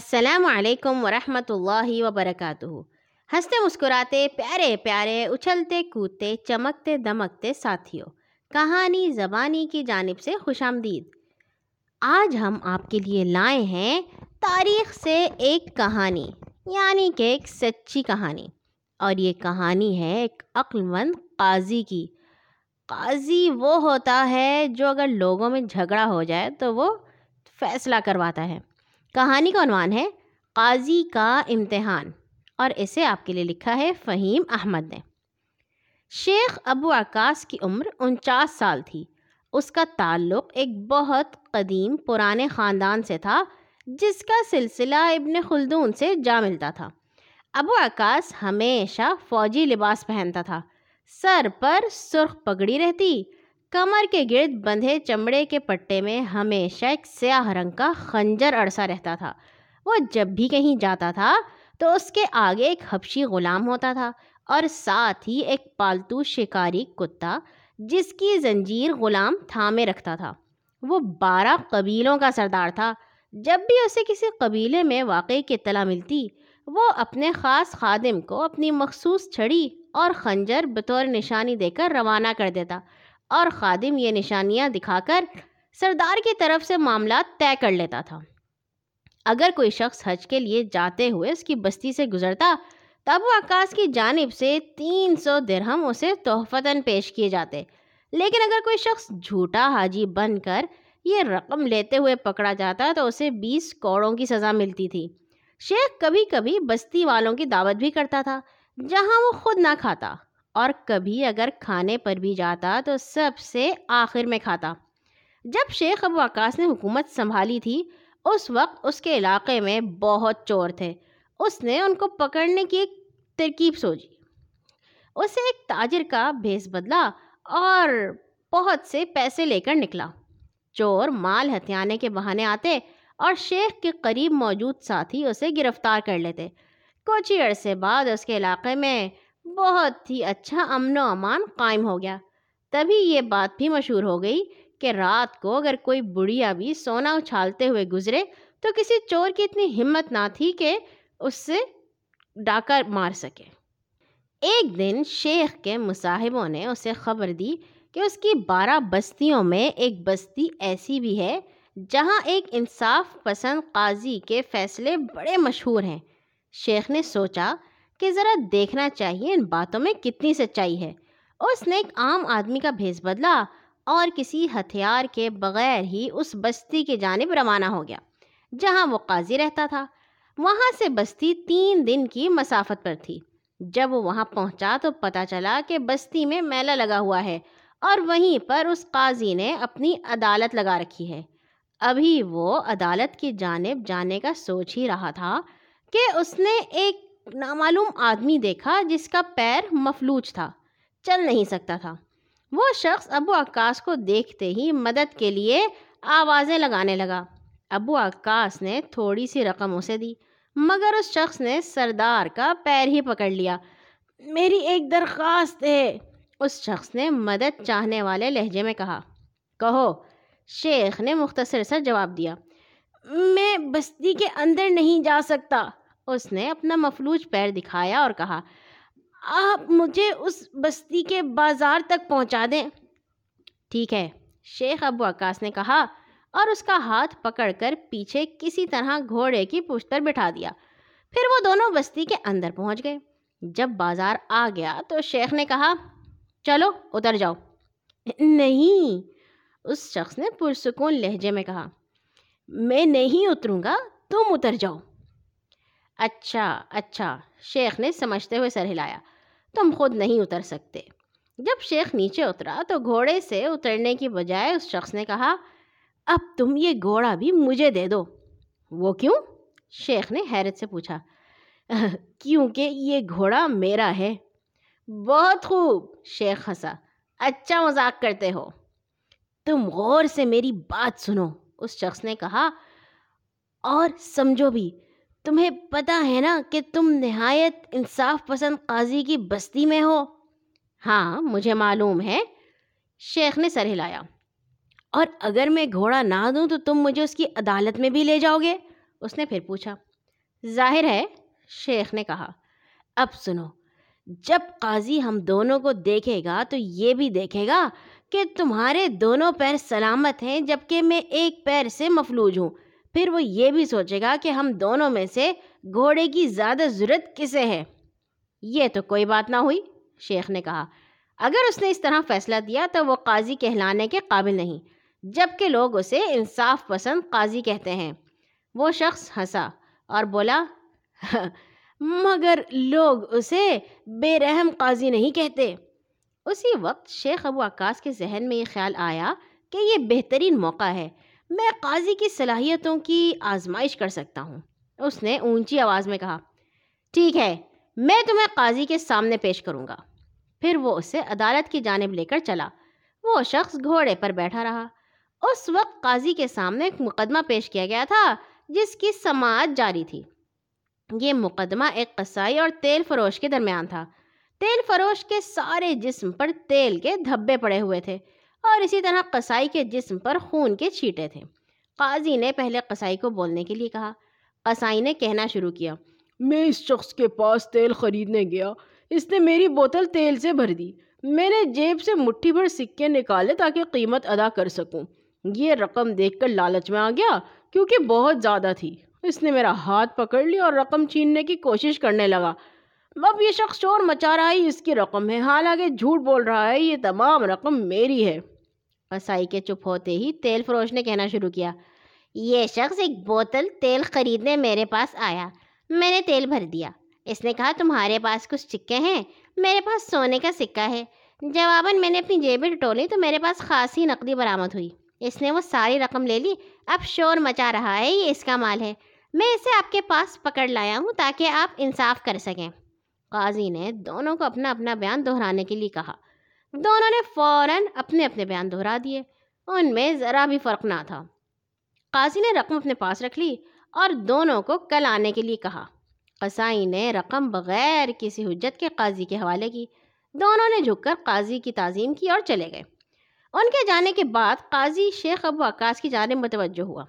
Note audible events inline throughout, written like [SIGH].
السلام علیکم ورحمۃ اللہ وبرکاتہ۔ ہنستے مسکراتے، پیارے پیارے، اچھلتے کودتے، چمکتے دمکتے ساتھیوں کہانی زبانی کی جانب سے خوش آمدید۔ آج ہم آپ کے لیے لائے ہیں تاریخ سے ایک کہانی یعنی کہ ایک سچی کہانی۔ اور یہ کہانی ہے ایک عقل مند قاضی کی۔ قاضی وہ ہوتا ہے جو اگر لوگوں میں جھگڑا ہو جائے تو وہ فیصلہ کرواتا ہے۔ کہانی کا عنوان ہے قاضی کا امتحان، اور اسے آپ کے لیے لکھا ہے فہیم احمد نے۔ شیخ ابو عکاس کی عمر انچاس سال تھی۔ اس کا تعلق ایک بہت قدیم پرانے خاندان سے تھا، جس کا سلسلہ ابن خلدون سے جا ملتا تھا۔ ابو عکاس ہمیشہ فوجی لباس پہنتا تھا، سر پر سرخ پگڑی رہتی کمر کے گرد بندھے چمڑے کے پٹے میں ہمیشہ ایک سیاہ رنگ کا خنجر اڑسا رہتا تھا۔ وہ جب بھی کہیں جاتا تھا تو اس کے آگے ایک حبشی غلام ہوتا تھا اور ساتھ ہی ایک پالتو شکاری کتا جس کی زنجیر غلام تھامے رکھتا تھا۔ وہ بارہ قبیلوں کا سردار تھا۔ جب بھی اسے کسی قبیلے میں واقعی کی اطلاع ملتی، وہ اپنے خاص خادم کو اپنی مخصوص چھڑی اور خنجر بطور نشانی دے کر روانہ کر دیتا۔ اور خادم یہ نشانیاں دکھا کر سردار کی طرف سے معاملات طے کر لیتا تھا۔ اگر کوئی شخص حج کے لیے جاتے ہوئے اس کی بستی سے گزرتا، تب وہ عکاس کی جانب سے تین سو درہم اسے تحفتاً پیش کیے جاتے۔ لیکن اگر کوئی شخص جھوٹا حاجی بن کر یہ رقم لیتے ہوئے پکڑا جاتا تو اسے بیس کوڑوں کی سزا ملتی تھی۔ شیخ کبھی کبھی بستی والوں کی دعوت بھی کرتا تھا، جہاں وہ خود نہ کھاتا۔ اور کبھی اگر کھانے پر بھی جاتا تو سب سے آخر میں کھاتا۔ جب شیخ ابو عکاس نے حکومت سنبھالی تھی، اس وقت اس کے علاقے میں بہت چور تھے۔ اس نے ان کو پکڑنے کی ایک ترکیب سوچی۔ اسے ایک تاجر کا بھیس بدلا اور بہت سے پیسے لے کر نکلا۔ چور مال ہتھیانے کے بہانے آتے اور شیخ کے قریب موجود ساتھی اسے گرفتار کر لیتے۔ کچھ ہی عرصے بعد اس کے علاقے میں بہت ہی اچھا امن و امان قائم ہو گیا۔ تبھی یہ بات بھی مشہور ہو گئی کہ رات کو اگر کوئی بڑھیا بھی سونا اچھالتے ہوئے گزرے تو کسی چور کی اتنی ہمت نہ تھی کہ اس سے ڈاکہ مار سکے۔ ایک دن شیخ کے مصاحبوں نے اسے خبر دی کہ اس کی بارہ بستیوں میں ایک بستی ایسی بھی ہے جہاں ایک انصاف پسند قاضی کے فیصلے بڑے مشہور ہیں۔ شیخ نے سوچا کہ ذرا دیکھنا چاہیے ان باتوں میں کتنی سچائی ہے۔ اس نے ایک عام آدمی کا بھیس بدلا اور کسی ہتھیار کے بغیر ہی اس بستی کی جانب روانہ ہو گیا، جہاں وہ قاضی رہتا تھا۔ وہاں سے بستی تین دن کی مسافت پر تھی۔ جب وہ وہاں پہنچا تو پتہ چلا کہ بستی میں میلہ لگا ہوا ہے اور وہیں پر اس قاضی نے اپنی عدالت لگا رکھی ہے۔ ابھی وہ عدالت کی جانب جانے کا سوچ ہی رہا تھا کہ اس نے ایک نامعلوم آدمی دیکھا جس کا پیر مفلوج تھا، چل نہیں سکتا تھا۔ وہ شخص ابو عکاس کو دیکھتے ہی مدد کے لیے آوازیں لگانے لگا۔ ابو عکاس نے تھوڑی سی رقم اسے دی، مگر اس شخص نے سردار کا پیر ہی پکڑ لیا۔ میری ایک درخواست ہے۔ اس شخص نے مدد چاہنے والے لہجے میں کہا۔ کہو۔ شیخ نے مختصر سا جواب دیا۔ میں بستی کے اندر نہیں جا سکتا۔ اس نے اپنا مفلوج پیر دکھایا اور کہا، آپ مجھے اس بستی کے بازار تک پہنچا دیں۔ ٹھیک ہے، شیخ ابو عکاس نے کہا اور اس کا ہاتھ پکڑ کر پیچھے کسی طرح گھوڑے کی پشتر بٹھا دیا۔ پھر وہ دونوں بستی کے اندر پہنچ گئے۔ جب بازار آ گیا تو شیخ نے کہا، چلو اتر جاؤ۔ نہیں، اس شخص نے پرسکون لہجے میں کہا، میں نہیں اتروں گا، تم اتر جاؤ۔ اچھا اچھا شیخ نے سمجھتے ہوئے سر ہلایا۔ تم خود نہیں اتر سکتے۔ جب شیخ نیچے اترا تو گھوڑے سے اترنے کی بجائے اس شخص نے کہا، اب تم یہ گھوڑا بھی مجھے دے دو۔ وہ کیوں؟ شیخ نے حیرت سے پوچھا، [LAUGHS] کیونکہ یہ گھوڑا میرا ہے۔ بہت خوب، شیخ ہنسا۔ اچھا مذاق کرتے ہو۔ تم غور سے میری بات سنو۔ اس شخص نے کہا، اور سمجھو بھی۔ تمہیں پتہ ہے نا کہ تم نہایت انصاف پسند قاضی کی بستی میں ہو۔ ہاں مجھے معلوم ہے۔ شیخ نے سر ہلایا۔ اور اگر میں گھوڑا نہ دوں تو تم مجھے اس کی عدالت میں بھی لے جاؤ گے۔ اس نے پھر پوچھا۔ ظاہر ہے، شیخ نے کہا۔ اب سنو، جب قاضی ہم دونوں کو دیکھے گا تو یہ بھی دیکھے گا کہ تمہارے دونوں پیر سلامت ہیں جبکہ میں ایک پیر سے مفلوج ہوں۔ پھر وہ یہ بھی سوچے گا کہ ہم دونوں میں سے گھوڑے کی زیادہ ضرورت کسے ہے یہ تو کوئی بات نہ ہوئی، شیخ نے کہا۔ اگر اس نے اس طرح فیصلہ دیا تو وہ قاضی کہلانے کے قابل نہیں جبکہ لوگ اسے انصاف پسند قاضی کہتے ہیں۔ وہ شخص ہنسا اور بولا، [LAUGHS] مگر لوگ اسے بے رحم قاضی نہیں کہتے۔ اسی وقت شیخ ابو عکاس کے ذہن میں یہ خیال آیا کہ یہ بہترین موقع ہے۔ میں قاضی کی صلاحیتوں کی آزمائش کر سکتا ہوں۔ اس نے اونچی آواز میں کہا، ٹھیک ہے، میں تمہیں قاضی کے سامنے پیش کروں گا۔ پھر وہ اسے عدالت کی جانب لے کر چلا۔ وہ شخص گھوڑے پر بیٹھا رہا۔ اس وقت قاضی کے سامنے ایک مقدمہ پیش کیا گیا تھا، جس کی سماعت جاری تھی۔ یہ مقدمہ ایک قصائی اور تیل فروش کے درمیان تھا۔ تیل فروش کے سارے جسم پر تیل کے دھبے پڑے ہوئے تھے۔ اور اسی طرح قصائی کے جسم پر خون کے چھیٹے تھے۔ قاضی نے پہلے قصائی کو بولنے کے لیے کہا۔ قصائی نے کہنا شروع کیا۔ میں اس شخص کے پاس تیل خریدنے گیا۔ اس نے میری بوتل تیل سے بھر دی۔ میں نے جیب سے مٹھی بھر سکے نکالے تاکہ قیمت ادا کر سکوں۔ یہ رقم دیکھ کر لالچ میں آ گیا کیونکہ بہت زیادہ تھی۔ اس نے میرا ہاتھ پکڑ لی اور رقم چھیننے کی کوشش کرنے لگا۔ اب یہ شخص شور مچا رہا ہے، اس کی رقم ہے۔ حالانکہ جھوٹ بول رہا ہے، یہ تمام رقم میری ہے۔ قصائی کے چپ ہوتے ہی تیل فروش نے کہنا شروع کیا۔ یہ شخص ایک بوتل تیل خریدنے میرے پاس آیا۔ میں نے تیل بھر دیا۔ اس نے کہا، تمہارے پاس کچھ سکے ہیں؟ میرے پاس سونے کا سکہ ہے۔ جواباً میں نے اپنی جیبیں ٹٹولی تو میرے پاس خاصی نقدی برآمد ہوئی۔ اس نے وہ ساری رقم لے لی۔ اب شور مچا رہا ہے، یہ اس کا مال ہے۔ میں اسے آپ کے پاس پکڑ لایا ہوں تاکہ آپ انصاف کر سکیں۔ قاضی نے دونوں کو اپنا اپنا بیان دہرانے کے لیے کہا۔ دونوں نے فوراً اپنے اپنے بیان دہرا دیے۔ ان میں ذرا بھی فرق نہ تھا۔ قاضی نے رقم اپنے پاس رکھ لی اور دونوں کو کل آنے کے لیے کہا۔ قصائی نے رقم بغیر کسی حجت کے قاضی کے حوالے کی۔ دونوں نے جھک کر قاضی کی تعظیم کی اور چلے گئے۔ ان کے جانے کے بعد قاضی شیخ ابو عکاس کی جانب متوجہ ہوا۔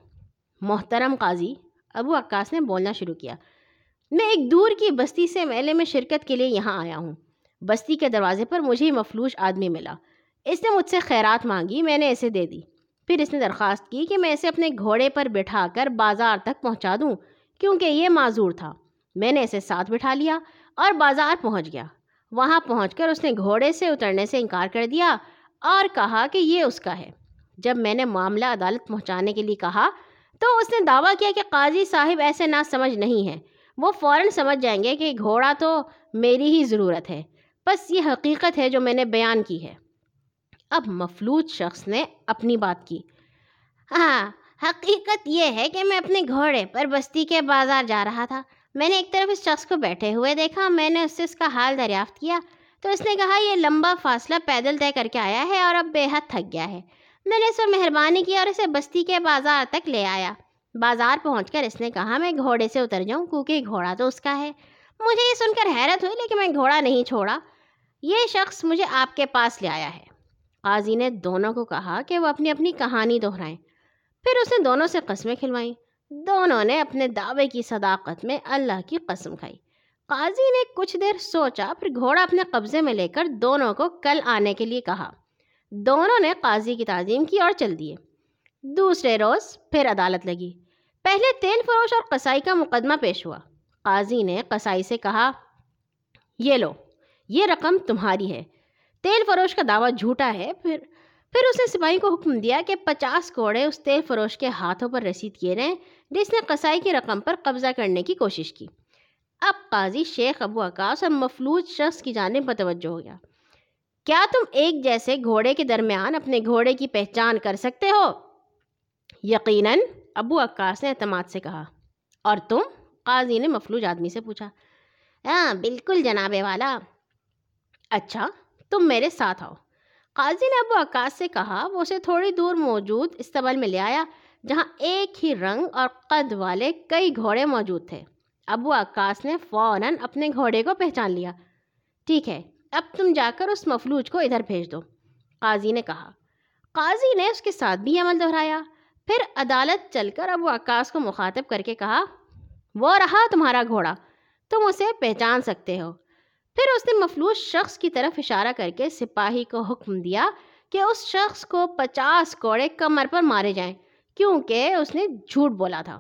محترم قاضی، ابو عکاس نے بولنا شروع کیا۔ میں ایک دور کی بستی سے میلے میں شرکت کے لیے یہاں آیا ہوں۔ بستی کے دروازے پر مجھے ہی مفلوج آدمی ملا۔ اس نے مجھ سے خیرات مانگی، میں نے اسے دے دی۔ پھر اس نے درخواست کی کہ میں اسے اپنے گھوڑے پر بٹھا کر بازار تک پہنچا دوں، کیونکہ یہ معذور تھا۔ میں نے اسے ساتھ بٹھا لیا اور بازار پہنچ گیا۔ وہاں پہنچ کر اس نے گھوڑے سے اترنے سے انکار کر دیا اور کہا کہ یہ اس کا ہے۔ جب میں نے معاملہ عدالت پہنچانے کے لیے کہا، تو اس نے دعویٰ کیا کہ قاضی صاحب ایسے نہ سمجھ نہیں ہے وہ فوراً سمجھ جائیں گے کہ گھوڑا تو میری ہی ضرورت ہے۔ بس یہ حقیقت ہے جو میں نے بیان کی ہے۔ اب مفلوج شخص نے اپنی بات کی۔ ہاں حقیقت یہ ہے کہ میں اپنے گھوڑے پر بستی کے بازار جا رہا تھا۔ میں نے ایک طرف اس شخص کو بیٹھے ہوئے دیکھا، میں نے اس سے اس کا حال دریافت کیا۔ تو اس نے کہا، یہ لمبا فاصلہ پیدل طے کر کے آیا ہے اور اب بے حد تھک گیا ہے۔ میں نے اس پر مہربانی کی اور اسے بستی کے بازار تک لے آیا۔ بازار پہنچ کر اس نے کہا، میں گھوڑے سے اتر جاؤں، کیونکہ گھوڑا تو اس کا ہے۔ مجھے یہ سن کر حیرت ہوئی، لیکن میں گھوڑا نہیں چھوڑا۔ یہ شخص مجھے آپ کے پاس لے آیا ہے۔ قاضی نے دونوں کو کہا کہ وہ اپنی اپنی کہانی دہرائیں۔ پھر اس نے دونوں سے قسمیں کھلوائیں۔ دونوں نے اپنے دعوے کی صداقت میں اللہ کی قسم کھائی۔ قاضی نے کچھ دیر سوچا، پھر گھوڑا اپنے قبضے میں لے کر دونوں کو کل آنے کے لیے کہا۔ دونوں نے قاضی کی تعظیم کی اور چل دیے۔ دوسرے روز پھر عدالت لگی۔ پہلے تیل فروش اور قصائی کا مقدمہ پیش ہوا۔ قاضی نے قصائی سے کہا، یہ لو۔ یہ رقم تمہاری ہے۔ تیل فروش کا دعویٰ جھوٹا ہے، پھر پھر اس نے سپاہی کو حکم دیا کہ پچاس کوڑے اس تیل فروش کے ہاتھوں پر رسید کیے رہیں، جس نے قصائی کی رقم پر قبضہ کرنے کی کوشش کی۔ اب قاضی شیخ ابو عکاس اور مفلوج شخص کی جانب متوجہ ہو گیا۔ کیا تم ایک جیسے گھوڑے کے درمیان اپنے گھوڑے کی پہچان کر سکتے ہو؟ یقیناً، ابو عکاس نے اعتماد سے کہا۔ اور تم؟ قاضی نے مفلوج آدمی سے پوچھا۔ ہاں بالکل جناب والا۔ اچھا تم میرے ساتھ آؤ۔ قاضی نے ابو عکاس سے کہا، وہ اسے تھوڑی دور موجود استبل میں لے آیا، جہاں ایک ہی رنگ اور قد والے کئی گھوڑے موجود تھے۔ ابو عکاس نے فوراً اپنے گھوڑے کو پہچان لیا۔ ٹھیک ہے، اب تم جا کر اس مفلوج کو ادھر بھیج دو۔ قاضی نے کہا۔ قاضی نے اس کے ساتھ بھی عمل دہرایا۔ پھر عدالت چل کر ابو عکاس کو مخاطب کر کے کہا، وہ رہا تمہارا گھوڑا، تم اسے پہچان سکتے ہو۔ پھر اس نے مفلوس شخص کی طرف اشارہ کر کے سپاہی کو حکم دیا کہ اس شخص کو پچاس کوڑے کمر پر مارے جائیں، کیونکہ اس نے جھوٹ بولا تھا۔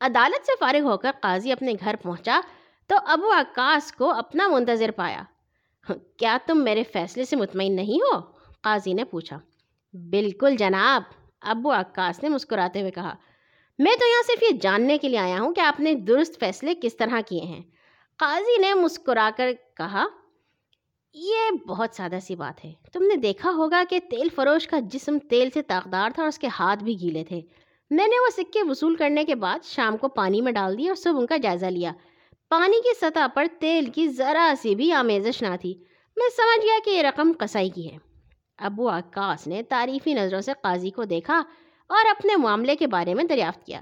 عدالت سے فارغ ہو کر قاضی اپنے گھر پہنچا تو ابو عکاس کو اپنا منتظر پایا۔ کیا تم میرے فیصلے سے مطمئن نہیں ہو؟ قاضی نے پوچھا۔ بالکل جناب، ابو عکاس نے مسکراتے ہوئے کہا۔ میں تو یہاں صرف یہ جاننے کے لیے آیا ہوں کہ آپ نے درست فیصلے کس طرح کیے ہیں۔ قاضی نے مسکرا کر کہا، یہ بہت سادہ سی بات ہے۔ تم نے دیکھا ہوگا کہ تیل فروش کا جسم تیل سے طاقدار تھا اور اس کے ہاتھ بھی گیلے تھے۔ میں نے وہ سکے وصول کرنے کے بعد شام کو پانی میں ڈال دی اور صبح ان کا جائزہ لیا۔ پانی کی سطح پر تیل کی ذرا سی بھی آمیزش نہ تھی۔ میں سمجھ گیا کہ یہ رقم کسائی کی ہے۔ ابو عکاس نے تعریفی نظروں سے قاضی کو دیکھا اور اپنے معاملے کے بارے میں دریافت کیا۔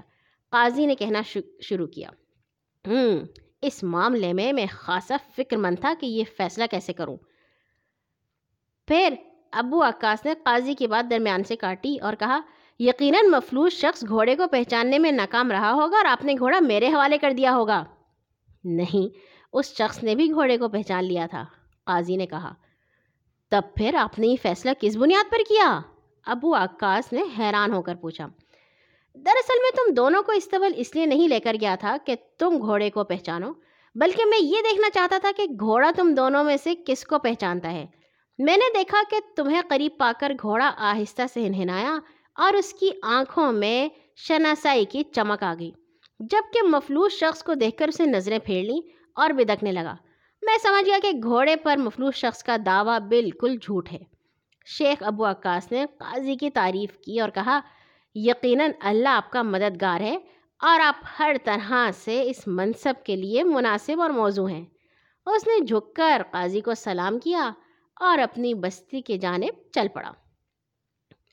قاضی نے کہنا شروع کیا۔ ہوں اس معاملے میں میں خاصا فکر مند تھا کہ یہ فیصلہ کیسے کروں۔ پھر ابو عکاس نے قاضی کی بات درمیان سے کاٹی اور کہا، یقیناً مفلوس شخص گھوڑے کو پہچاننے میں ناکام رہا ہوگا اور آپ نے گھوڑا میرے حوالے کر دیا ہوگا۔ نہیں، اس شخص نے بھی گھوڑے کو پہچان لیا تھا، قاضی نے کہا۔ تب پھر آپ نے یہ فیصلہ کس بنیاد پر کیا؟ ابو عکاس نے حیران ہو کر پوچھا۔ دراصل میں تم دونوں کو استبل اس لیے نہیں لے کر گیا تھا کہ تم گھوڑے کو پہچانو، بلکہ میں یہ دیکھنا چاہتا تھا کہ گھوڑا تم دونوں میں سے کس کو پہچانتا ہے۔ میں نے دیکھا کہ تمہیں قریب پا کر گھوڑا آہستہ سے ہنہنایا اور اس کی آنکھوں میں شناسائی کی چمک آ گئی جبکہ مفلوس شخص کو دیکھ کر اسے نظریں پھیر لیں اور بدکنے لگا۔ میں سمجھ گیا کہ گھوڑے پر مفلوس شخص کا دعویٰ بالکل جھوٹ ہے۔ شیخ ابو عکاس نے قاضی کی تعریف کی اور کہا یقیناً اللہ آپ کا مددگار ہے اور آپ ہر طرح سے اس منصب کے لیے مناسب اور موضوع ہیں۔ اس نے جھک کر قاضی کو سلام کیا اور اپنی بستی کے جانب چل پڑا۔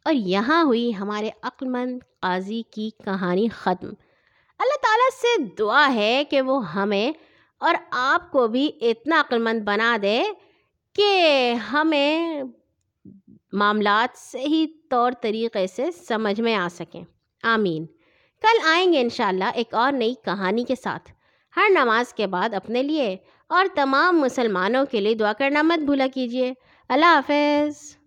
اور یہاں ہوئی ہمارے عقلمند قاضی کی کہانی ختم۔ اللہ تعالیٰ سے دعا ہے کہ وہ ہمیں اور آپ کو بھی اتنا عقلمند بنا دے کہ ہمیں معاملات صحیح طور طریقے سے سمجھ میں آ سکیں۔ آمین۔ کل آئیں گے انشاءاللہ ایک اور نئی کہانی کے ساتھ۔ ہر نماز کے بعد اپنے لیے اور تمام مسلمانوں کے لیے دعا کرنا مت بھولا کیجیے اللہ حافظ۔